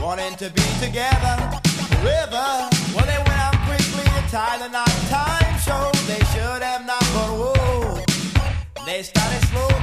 wanting to be together forever. Well, they went out quickly to Thailand, our time show. They should have not, but whoa, they started slow.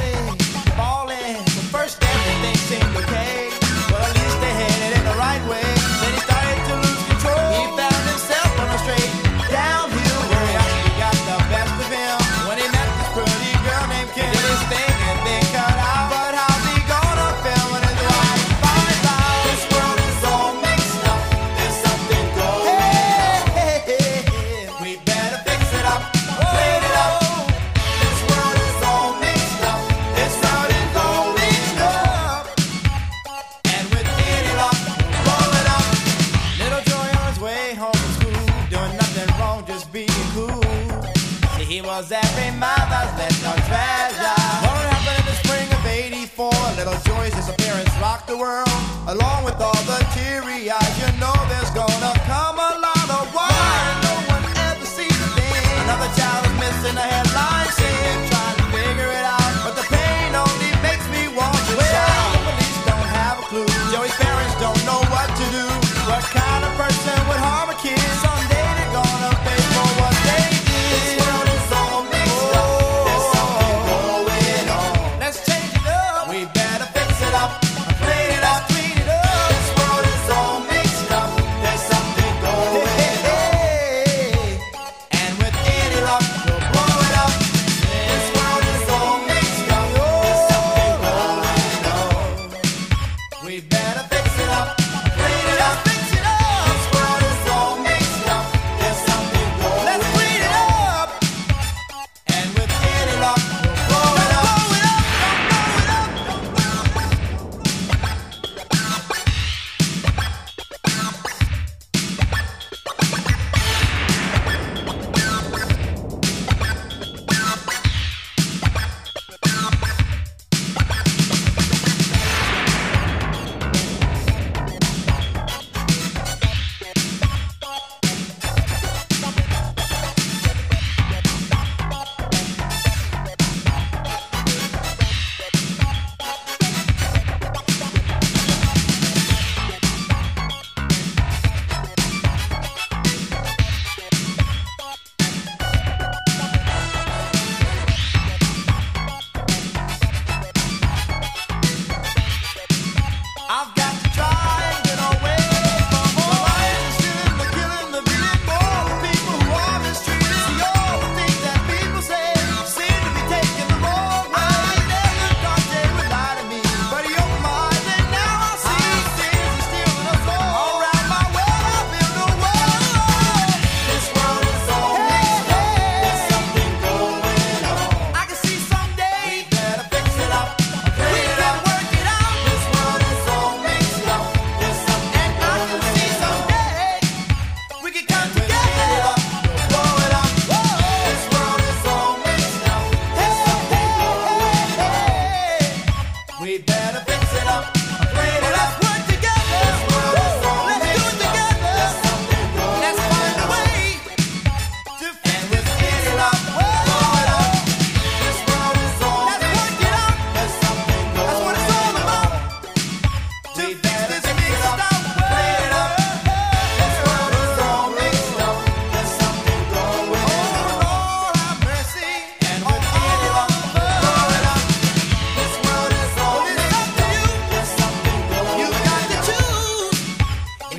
on, just being cool. He was every mother's little treasure. What happened in the spring of 84? Little Joy's disappearance rocked the world, along with all the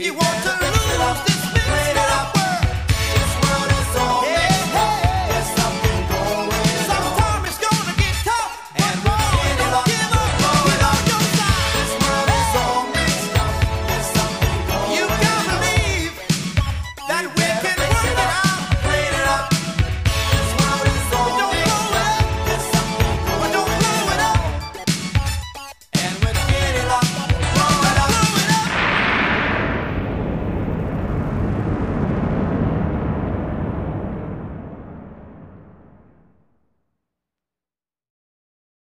you want to